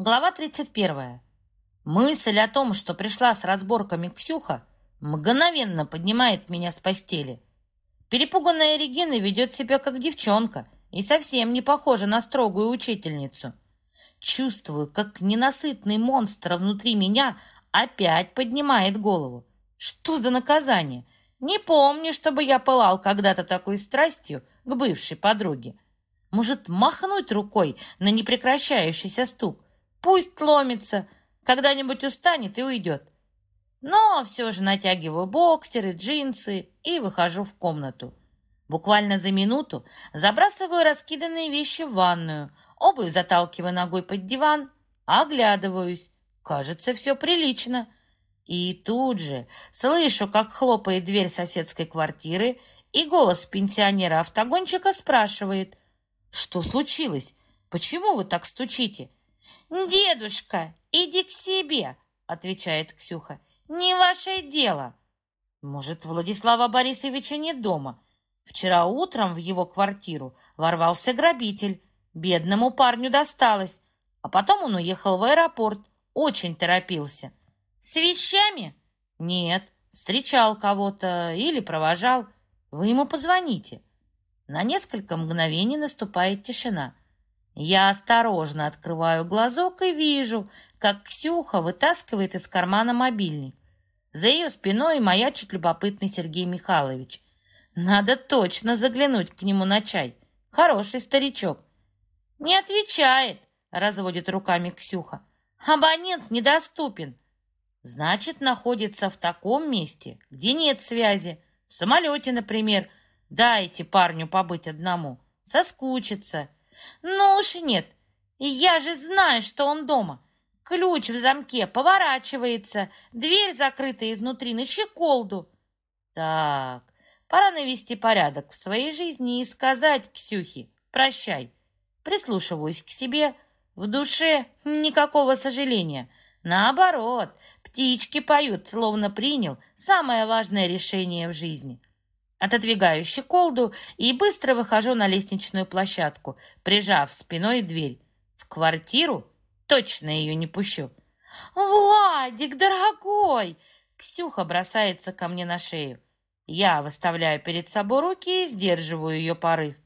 Глава 31. Мысль о том, что пришла с разборками Ксюха, мгновенно поднимает меня с постели. Перепуганная Регина ведет себя как девчонка и совсем не похожа на строгую учительницу. Чувствую, как ненасытный монстр внутри меня опять поднимает голову. Что за наказание? Не помню, чтобы я пылал когда-то такой страстью к бывшей подруге. Может, махнуть рукой на непрекращающийся стук, Пусть ломится, когда-нибудь устанет и уйдет. Но все же натягиваю боксеры, джинсы и выхожу в комнату. Буквально за минуту забрасываю раскиданные вещи в ванную, обувь заталкиваю ногой под диван, оглядываюсь. Кажется, все прилично. И тут же слышу, как хлопает дверь соседской квартиры, и голос пенсионера-автогонщика спрашивает, «Что случилось? Почему вы так стучите?» «Дедушка, иди к себе!» — отвечает Ксюха. «Не ваше дело!» «Может, Владислава Борисовича нет дома?» Вчера утром в его квартиру ворвался грабитель. Бедному парню досталось. А потом он уехал в аэропорт. Очень торопился. «С вещами?» «Нет, встречал кого-то или провожал. Вы ему позвоните». На несколько мгновений наступает тишина. Я осторожно открываю глазок и вижу, как Ксюха вытаскивает из кармана мобильник. За ее спиной маячит любопытный Сергей Михайлович. Надо точно заглянуть к нему на чай. Хороший старичок. Не отвечает, разводит руками Ксюха. Абонент недоступен. Значит, находится в таком месте, где нет связи. В самолете, например. Дайте парню побыть одному. Соскучится. Ну уж нет, я же знаю, что он дома. Ключ в замке поворачивается, дверь закрыта изнутри на щеколду. Так, пора навести порядок в своей жизни и сказать Ксюхе «прощай». Прислушиваюсь к себе, в душе никакого сожаления. Наоборот, птички поют, словно принял самое важное решение в жизни. Отодвигаю щеколду и быстро выхожу на лестничную площадку, прижав спиной дверь. В квартиру точно ее не пущу. «Владик, дорогой!» Ксюха бросается ко мне на шею. Я выставляю перед собой руки и сдерживаю ее порыв.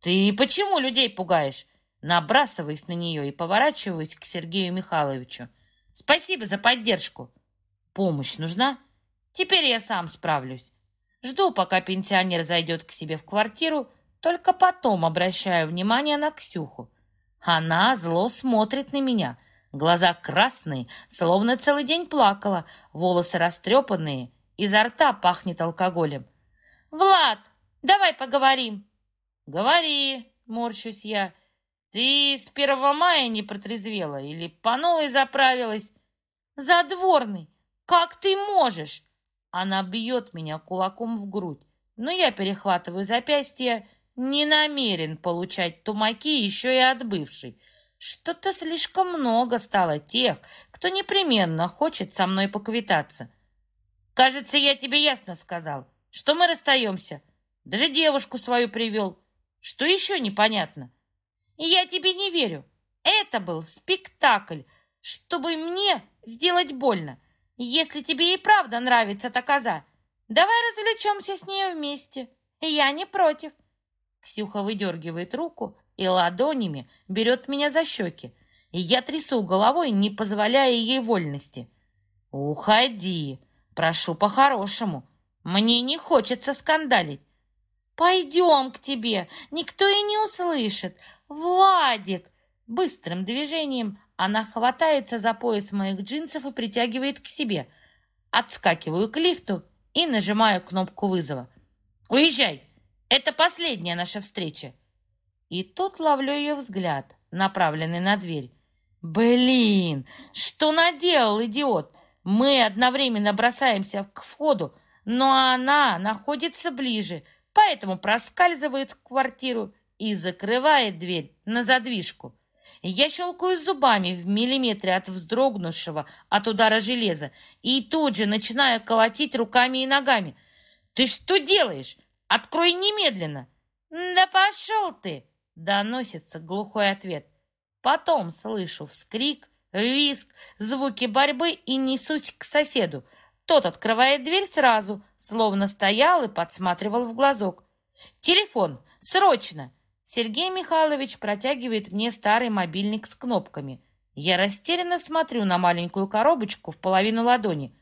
«Ты почему людей пугаешь?» Набрасываюсь на нее и поворачиваюсь к Сергею Михайловичу. «Спасибо за поддержку!» «Помощь нужна?» «Теперь я сам справлюсь». Жду, пока пенсионер зайдет к себе в квартиру, только потом обращаю внимание на Ксюху. Она зло смотрит на меня, глаза красные, словно целый день плакала, волосы растрепанные, изо рта пахнет алкоголем. «Влад, давай поговорим!» «Говори!» — морщусь я. «Ты с первого мая не протрезвела или по новой заправилась?» «Задворный! Как ты можешь?» Она бьет меня кулаком в грудь, но я перехватываю запястье, не намерен получать тумаки еще и от бывшей. Что-то слишком много стало тех, кто непременно хочет со мной поквитаться. Кажется, я тебе ясно сказал, что мы расстаемся. Даже девушку свою привел. Что еще непонятно? Я тебе не верю. Это был спектакль, чтобы мне сделать больно. Если тебе и правда нравится та коза, давай развлечемся с ней вместе. Я не против. Ксюха выдергивает руку и ладонями берет меня за щеки. И я трясу головой, не позволяя ей вольности. «Уходи! Прошу по-хорошему. Мне не хочется скандалить. Пойдем к тебе, никто и не услышит. Владик!» Быстрым движением она хватается за пояс моих джинсов и притягивает к себе. Отскакиваю к лифту и нажимаю кнопку вызова. «Уезжай! Это последняя наша встреча!» И тут ловлю ее взгляд, направленный на дверь. «Блин! Что наделал, идиот? Мы одновременно бросаемся к входу, но она находится ближе, поэтому проскальзывает в квартиру и закрывает дверь на задвижку. Я щелкаю зубами в миллиметре от вздрогнувшего от удара железа и тут же начинаю колотить руками и ногами. «Ты что делаешь? Открой немедленно!» «Да пошел ты!» — доносится глухой ответ. Потом слышу вскрик, визг, звуки борьбы и несусь к соседу. Тот открывает дверь сразу, словно стоял и подсматривал в глазок. «Телефон! Срочно!» Сергей Михайлович протягивает мне старый мобильник с кнопками. Я растерянно смотрю на маленькую коробочку в половину ладони.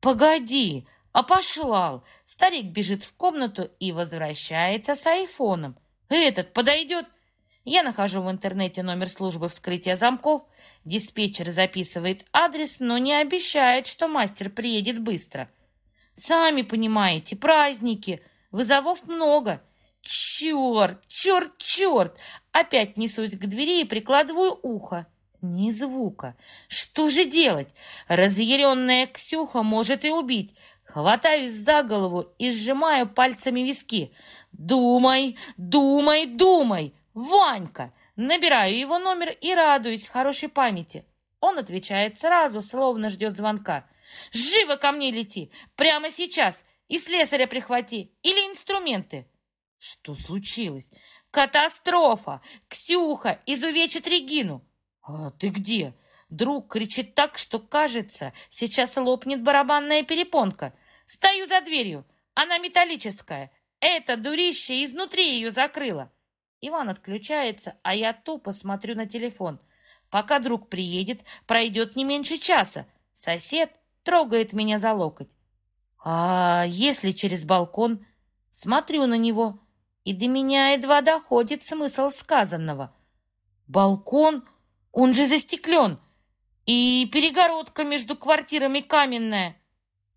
«Погоди, а пошлал!» Старик бежит в комнату и возвращается с айфоном. «Этот подойдет?» Я нахожу в интернете номер службы вскрытия замков. Диспетчер записывает адрес, но не обещает, что мастер приедет быстро. Сами понимаете, праздники, вызовов много. Черт, черт, черт! Опять несусь к двери и прикладываю ухо. Ни звука. Что же делать? Разъяренная Ксюха может и убить. Хватаюсь за голову и сжимаю пальцами виски. Думай, думай, думай! Ванька! Набираю его номер и радуюсь хорошей памяти. Он отвечает сразу, словно ждет звонка. «Живо ко мне лети! Прямо сейчас! И слесаря прихвати! Или инструменты!» Что случилось? Катастрофа! Ксюха изувечит Регину! А ты где? Друг кричит так, что, кажется, сейчас лопнет барабанная перепонка. Стою за дверью. Она металлическая. Это дурище изнутри ее закрыло. Иван отключается, а я тупо смотрю на телефон. Пока друг приедет, пройдет не меньше часа. Сосед трогает меня за локоть. А если через балкон? Смотрю на него, и до меня едва доходит смысл сказанного. Балкон? Он же застеклен. И перегородка между квартирами каменная.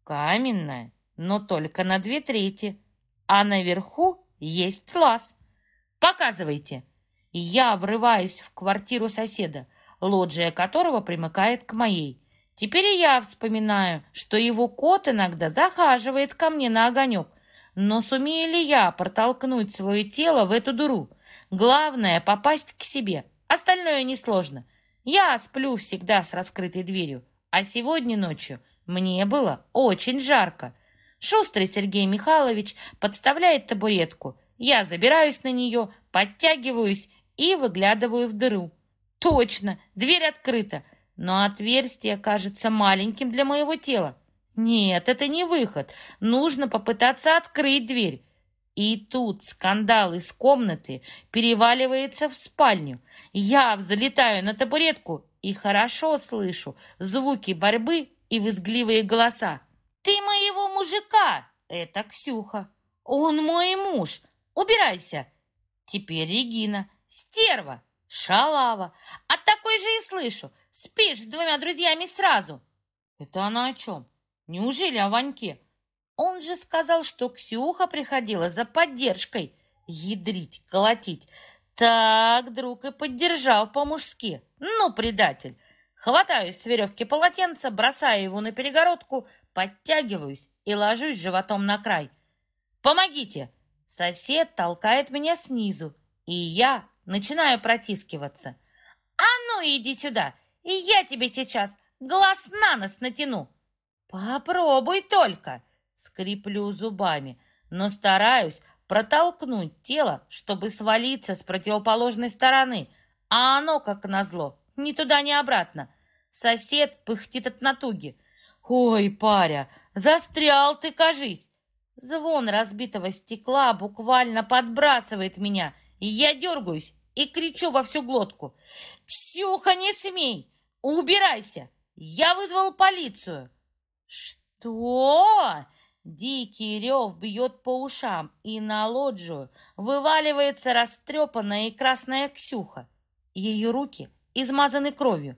Каменная, но только на две трети. А наверху есть лаз. Показывайте. Я врываюсь в квартиру соседа, лоджия которого примыкает к моей. Теперь я вспоминаю, что его кот иногда захаживает ко мне на огонек. Но сумею ли я протолкнуть свое тело в эту дуру? Главное — попасть к себе. Остальное несложно. Я сплю всегда с раскрытой дверью, а сегодня ночью мне было очень жарко. Шустрый Сергей Михайлович подставляет табуретку. Я забираюсь на нее, подтягиваюсь и выглядываю в дыру. Точно, дверь открыта, но отверстие кажется маленьким для моего тела. Нет, это не выход. Нужно попытаться открыть дверь. И тут скандал из комнаты переваливается в спальню. Я взлетаю на табуретку и хорошо слышу звуки борьбы и визгливые голоса. «Ты моего мужика!» Это Ксюха. «Он мой муж! Убирайся!» Теперь Регина. «Стерва! Шалава! От такой же и слышу! Спишь с двумя друзьями сразу!» «Это она о чем? Неужели о Ваньке?» Он же сказал, что Ксюха приходила за поддержкой. Ядрить, колотить. Так, друг и поддержал по-мужски. Ну, предатель. Хватаюсь с веревки полотенца, бросаю его на перегородку, подтягиваюсь и ложусь животом на край. «Помогите!» Сосед толкает меня снизу, и я начинаю протискиваться. «А ну, иди сюда, и я тебе сейчас глаз на нос натяну!» «Попробуй только!» Скриплю зубами, но стараюсь протолкнуть тело, чтобы свалиться с противоположной стороны, а оно, как назло, ни туда, ни обратно. Сосед пыхтит от натуги. «Ой, паря, застрял ты, кажись!» Звон разбитого стекла буквально подбрасывает меня, и я дергаюсь и кричу во всю глотку. «Ксюха, не смей! Убирайся! Я вызвал полицию!» «Что?» Дикий рев бьет по ушам, и на лоджию вываливается растрепанная и красная Ксюха. Ее руки измазаны кровью.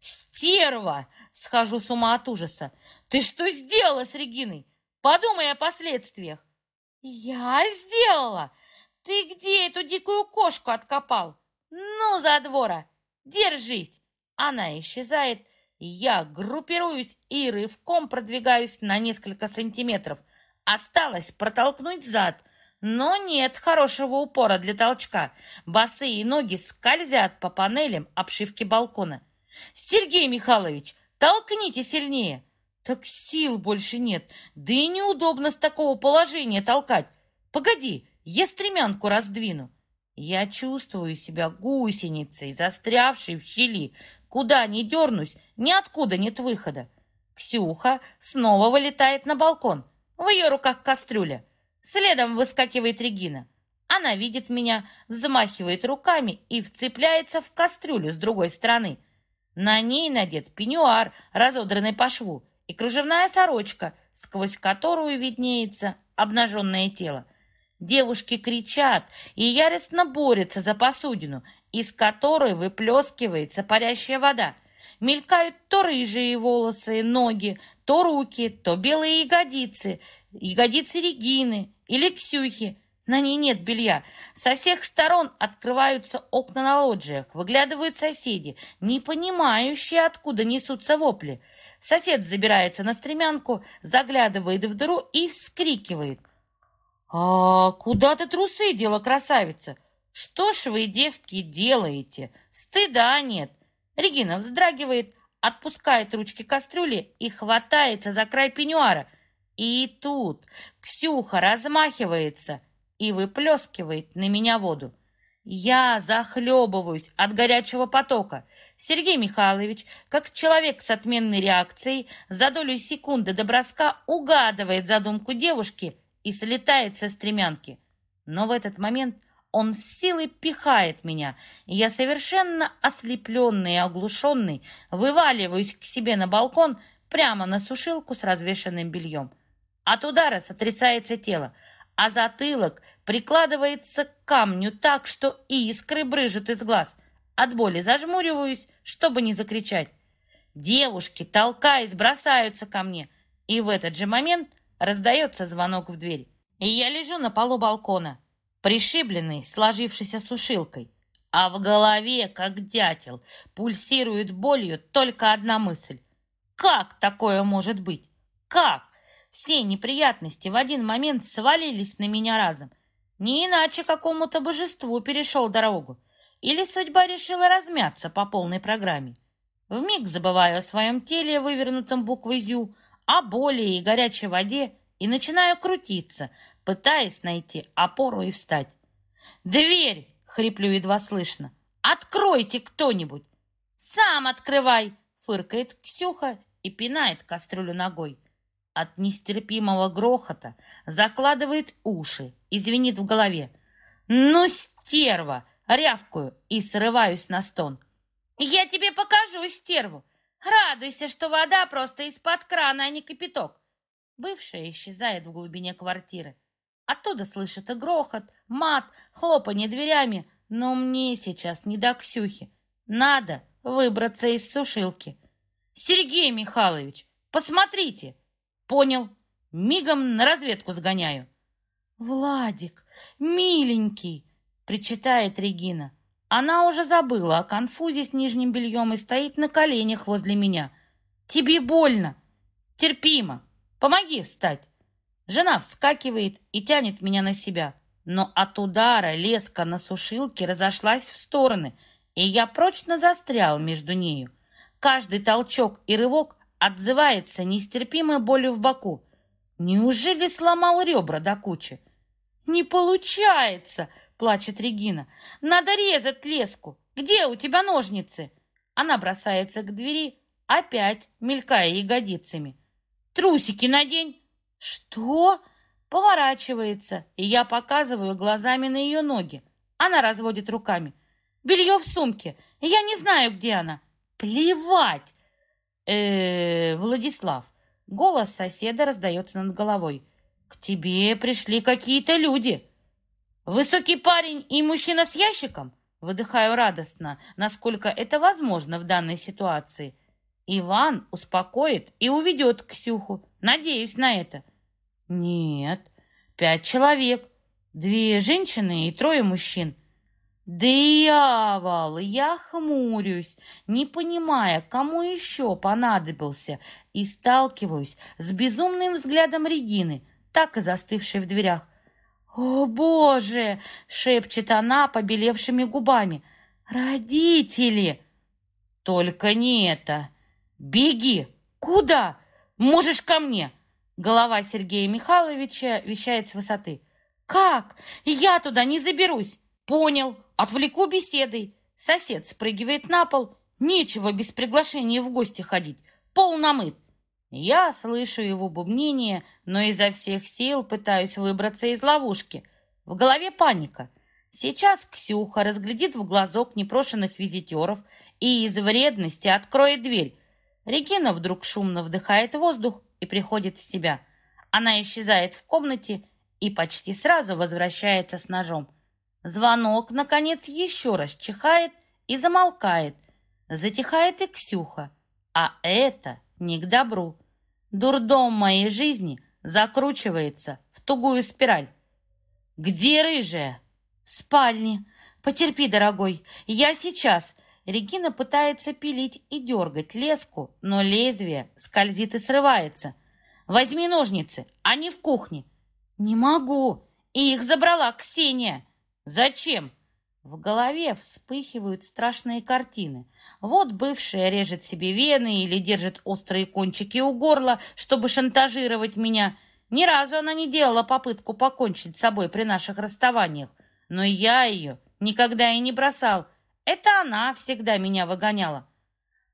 «Стерва!» — схожу с ума от ужаса. «Ты что сделала с Региной? Подумай о последствиях!» «Я сделала! Ты где эту дикую кошку откопал? Ну, за двора! Держись!» Она исчезает, я группируюсь и рывком продвигаюсь на несколько сантиметров. Осталось протолкнуть зад, но нет хорошего упора для толчка. Босые ноги скользят по панелям обшивки балкона. «Сергей Михайлович, толкните сильнее!» «Так сил больше нет, да и неудобно с такого положения толкать. Погоди, я стремянку раздвину». Я чувствую себя гусеницей, застрявшей в щели. Куда ни дернусь, ниоткуда нет выхода. Ксюха снова вылетает на балкон. В ее руках кастрюля. Следом выскакивает Регина. Она видит меня, взмахивает руками и вцепляется в кастрюлю с другой стороны. На ней надет пеньюар, разодранный по шву, и кружевная сорочка, сквозь которую виднеется обнаженное тело. Девушки кричат и яростно борются за посудину, из которой выплескивается парящая вода. Мелькают то рыжие волосы, ноги, то руки, то белые ягодицы, ягодицы Регины или Ксюхи. На ней нет белья. Со всех сторон открываются окна на лоджиях, выглядывают соседи, не понимающие, откуда несутся вопли. Сосед забирается на стремянку, заглядывает в дыру и вскрикивает. «А куда ты трусы дела, красавица? Что ж вы, девки, делаете? Стыда нет!» Регина вздрагивает, отпускает ручки кастрюли и хватается за край пеньюара. И тут Ксюха размахивается и выплескивает на меня воду. Я захлебываюсь от горячего потока. Сергей Михайлович, как человек с отменной реакцией, за долю секунды до броска угадывает задумку девушки и слетает со стремянки. Но в этот момент он с силой пихает меня, и я совершенно ослепленный и оглушенный вываливаюсь к себе на балкон прямо на сушилку с развешенным бельем. От удара сотрясается тело, а затылок прикладывается к камню так, что искры брыжут из глаз. От боли зажмуриваюсь, чтобы не закричать. Девушки, толкаясь, бросаются ко мне, и в этот же момент Раздается звонок в дверь, и я лежу на полу балкона, пришибленный, сложившейся сушилкой. А в голове, как дятел, пульсирует болью только одна мысль. Как такое может быть? Как? Все неприятности в один момент свалились на меня разом. Не иначе какому-то божеству перешел дорогу. Или судьба решила размяться по полной программе. Вмиг забываю о своем теле, вывернутом буквой «зю», о боли и горячей воде и начинаю крутиться, пытаясь найти опору и встать. «Дверь!» — хриплю едва слышно. «Откройте кто-нибудь!» «Сам открывай!» — фыркает Ксюха и пинает кастрюлю ногой. От нестерпимого грохота закладывает уши и звенит в голове. «Ну, стерва!» — рявкую и срываюсь на стон. «Я тебе покажу стерву! Радуйся, что вода просто из-под крана, а не кипяток. Бывшая исчезает в глубине квартиры. Оттуда слышит и грохот, мат, хлопанье дверями, но мне сейчас не до Ксюхи. Надо выбраться из сушилки. Сергей Михайлович, посмотрите. Понял. Мигом на разведку сгоняю. Владик, миленький, причитает Регина. Она уже забыла о конфузе с нижним бельем и стоит на коленях возле меня. «Тебе больно!» «Терпимо! Помоги встать!» Жена вскакивает и тянет меня на себя. Но от удара леска на сушилке разошлась в стороны, и я прочно застрял между нею. Каждый толчок и рывок отзывается нестерпимой болью в боку. Неужели сломал ребра до кучи? «Не получается!» плачет Регина. «Надо резать леску! Где у тебя ножницы?» Она бросается к двери, опять мелькая ягодицами. «Трусики надень!» «Что?» Поворачивается, и я показываю глазами на ее ноги. Она разводит руками. «Белье в сумке! Я не знаю, где она!» «Плевать!» э, -э Владислав. Голос соседа раздается над головой. «К тебе пришли какие-то люди!» Высокий парень и мужчина с ящиком? Выдыхаю радостно, насколько это возможно в данной ситуации. Иван успокоит и уведет Ксюху. Надеюсь на это. Нет, пять человек. Две женщины и трое мужчин. Дьявол! Я хмурюсь, не понимая, кому еще понадобился, и сталкиваюсь с безумным взглядом Регины, так и застывшей в дверях. «О, Боже!» — шепчет она побелевшими губами. «Родители!» «Только не это! Беги! Куда? Можешь ко мне!» Голова Сергея Михайловича вещает с высоты. «Как? Я туда не заберусь! Понял, отвлеку беседой. Сосед спрыгивает на пол. Нечего без приглашения в гости ходить. Пол намыт. Я слышу его бубнение, но изо всех сил пытаюсь выбраться из ловушки. В голове паника. Сейчас Ксюха разглядит в глазок непрошенных визитеров и из вредности откроет дверь. Регина вдруг шумно вдыхает воздух и приходит в себя. Она исчезает в комнате и почти сразу возвращается с ножом. Звонок, наконец, еще раз чихает и замолкает. Затихает и Ксюха. А это не к добру. Дурдом моей жизни закручивается в тугую спираль. «Где рыжая?» «В спальне. Потерпи, дорогой, я сейчас». Регина пытается пилить и дергать леску, но лезвие скользит и срывается. «Возьми ножницы, они в кухне». «Не могу. И их забрала Ксения». «Зачем?» В голове вспыхивают страшные картины. Вот бывшая режет себе вены или держит острые кончики у горла, чтобы шантажировать меня. Ни разу она не делала попытку покончить с собой при наших расставаниях. Но я ее никогда и не бросал. Это она всегда меня выгоняла.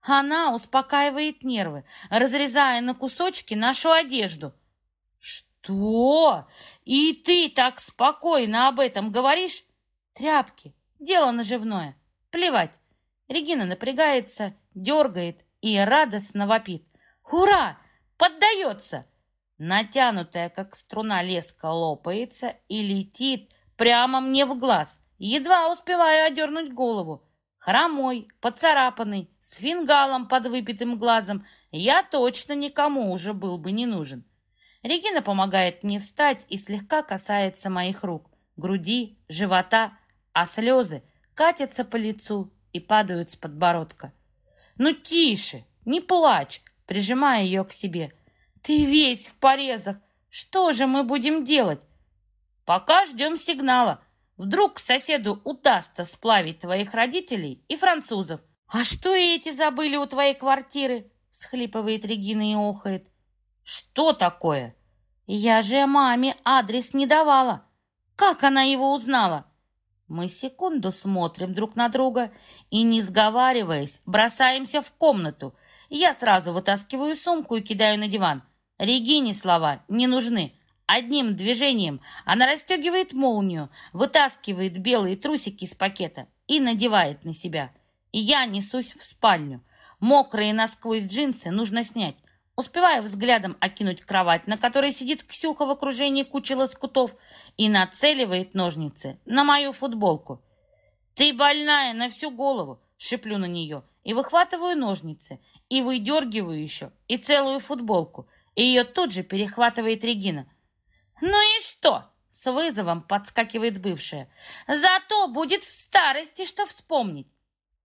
Она успокаивает нервы, разрезая на кусочки нашу одежду. Что? И ты так спокойно об этом говоришь? Тряпки, дело наживное. Плевать. Регина напрягается, дергает и радостно вопит. Ура! Поддается! Натянутая, как струна, леска лопается и летит прямо мне в глаз. Едва успеваю одернуть голову. Хромой, поцарапанный, с фингалом под выпитым глазом, я точно никому уже был бы не нужен. Регина помогает мне встать и слегка касается моих рук, груди, живота, а слезы катятся по лицу и падают с подбородка. «Ну, тише, не плачь!» прижимая ее к себе. «Ты весь в порезах! Что же мы будем делать?» «Пока ждем сигнала. Вдруг соседу удастся сплавить твоих родителей и французов. А что эти забыли у твоей квартиры?» схлипывает Регина и охает. «Что такое?» «Я же маме адрес не давала. Как она его узнала?» Мы секунду смотрим друг на друга и, не сговариваясь, бросаемся в комнату. Я сразу вытаскиваю сумку и кидаю на диван. Регине слова не нужны. Одним движением она расстегивает молнию, вытаскивает белые трусики из пакета и надевает на себя. И я несусь в спальню. Мокрые насквозь джинсы нужно снять. Успеваю взглядом окинуть кровать, на которой сидит Ксюха в окружении кучи лоскутов и нацеливает ножницы на мою футболку. «Ты больная на всю голову!» — шиплю на нее и выхватываю ножницы и выдергиваю еще и целую футболку. И ее тут же перехватывает Регина. «Ну и что?» — с вызовом подскакивает бывшая. «Зато будет в старости что вспомнить!»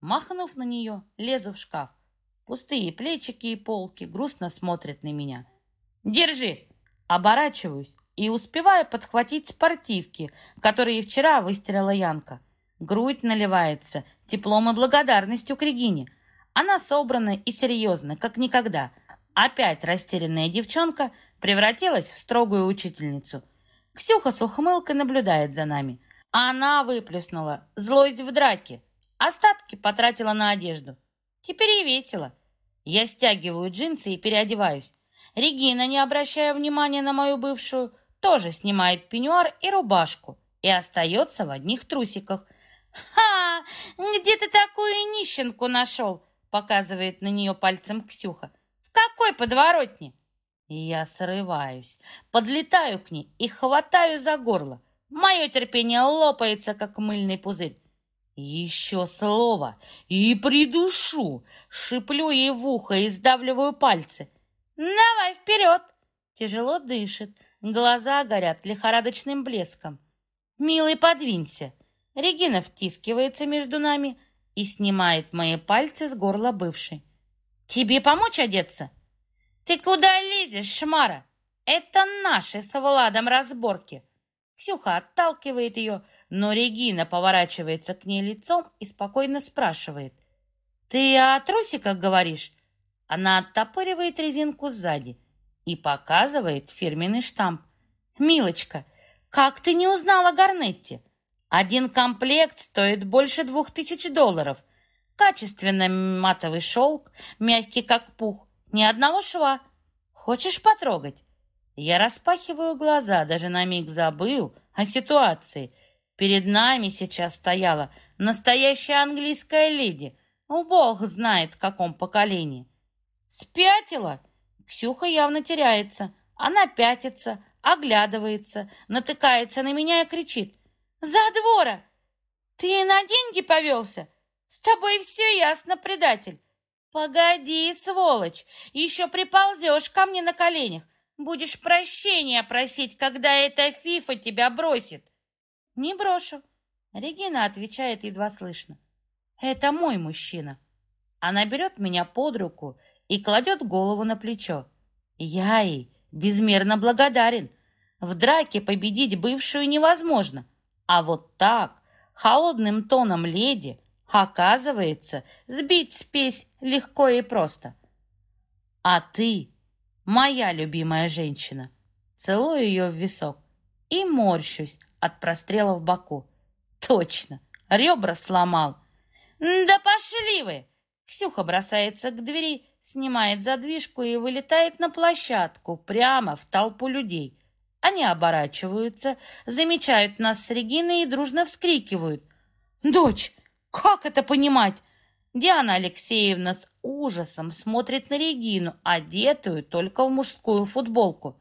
Махнув на нее, лезу в шкаф. Пустые плечики и полки грустно смотрят на меня. «Держи!» Оборачиваюсь и успеваю подхватить спортивки, которые вчера выстирала Янка. Грудь наливается теплом и благодарностью к Регине. Она собрана и серьезна, как никогда. Опять растерянная девчонка превратилась в строгую учительницу. Ксюха с ухмылкой наблюдает за нами. Она выплеснула злость в драке. Остатки потратила на одежду. Теперь и весело. Я стягиваю джинсы и переодеваюсь. Регина, не обращая внимания на мою бывшую, тоже снимает пеньюар и рубашку и остается в одних трусиках. «Ха! Где ты такую нищенку нашел?» показывает на нее пальцем Ксюха. «В какой подворотне?» Я срываюсь, подлетаю к ней и хватаю за горло. Мое терпение лопается, как мыльный пузырь. Еще слово и придушу. Шиплю ей в ухо и сдавливаю пальцы. Давай вперед. Тяжело дышит, глаза горят лихорадочным блеском. Милый, подвинься. Регина втискивается между нами и снимает мои пальцы с горла бывшей. Тебе помочь одеться? Ты куда лезешь, Шмара? Это наши с Владом разборки. Ксюха отталкивает ее, но Регина поворачивается к ней лицом и спокойно спрашивает. «Ты о трусиках говоришь?» Она оттопыривает резинку сзади и показывает фирменный штамп. «Милочка, как ты не узнала Гарнетти?» Один комплект стоит больше двух тысяч долларов. Качественный матовый шелк, мягкий как пух, ни одного шва. Хочешь потрогать? Я распахиваю глаза, даже на миг забыл о ситуации. Перед нами сейчас стояла настоящая английская леди. Ну, бог знает, в каком поколении. Спятила? Ксюха явно теряется. Она пятится, оглядывается, натыкается на меня и кричит. «За двора! Ты на деньги повелся? С тобой все ясно, предатель! Погоди, сволочь, еще приползешь ко мне на коленях, будешь прощения просить, когда эта фифа тебя бросит!» «Не брошу», — Регина отвечает едва слышно. «Это мой мужчина». Она берет меня под руку и кладет голову на плечо. Я ей безмерно благодарен. В драке победить бывшую невозможно. А вот так, холодным тоном леди, оказывается, сбить спесь легко и просто. А ты, моя любимая женщина, целую ее в висок и морщусь от прострела в боку. Точно, ребра сломал. Да пошли вы! Ксюха бросается к двери, снимает задвижку и вылетает на площадку прямо в толпу людей. Они оборачиваются, замечают нас с Региной и дружно вскрикивают. «Дочь, как это понимать?» Диана Алексеевна с ужасом смотрит на Регину, одетую только в мужскую футболку.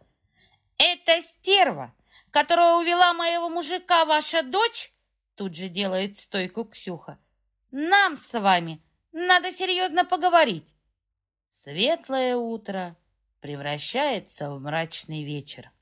«Это стерва, которая увела моего мужика, ваша дочь?» Тут же делает стойку Ксюха. «Нам с вами надо серьезно поговорить». Светлое утро превращается в мрачный вечер.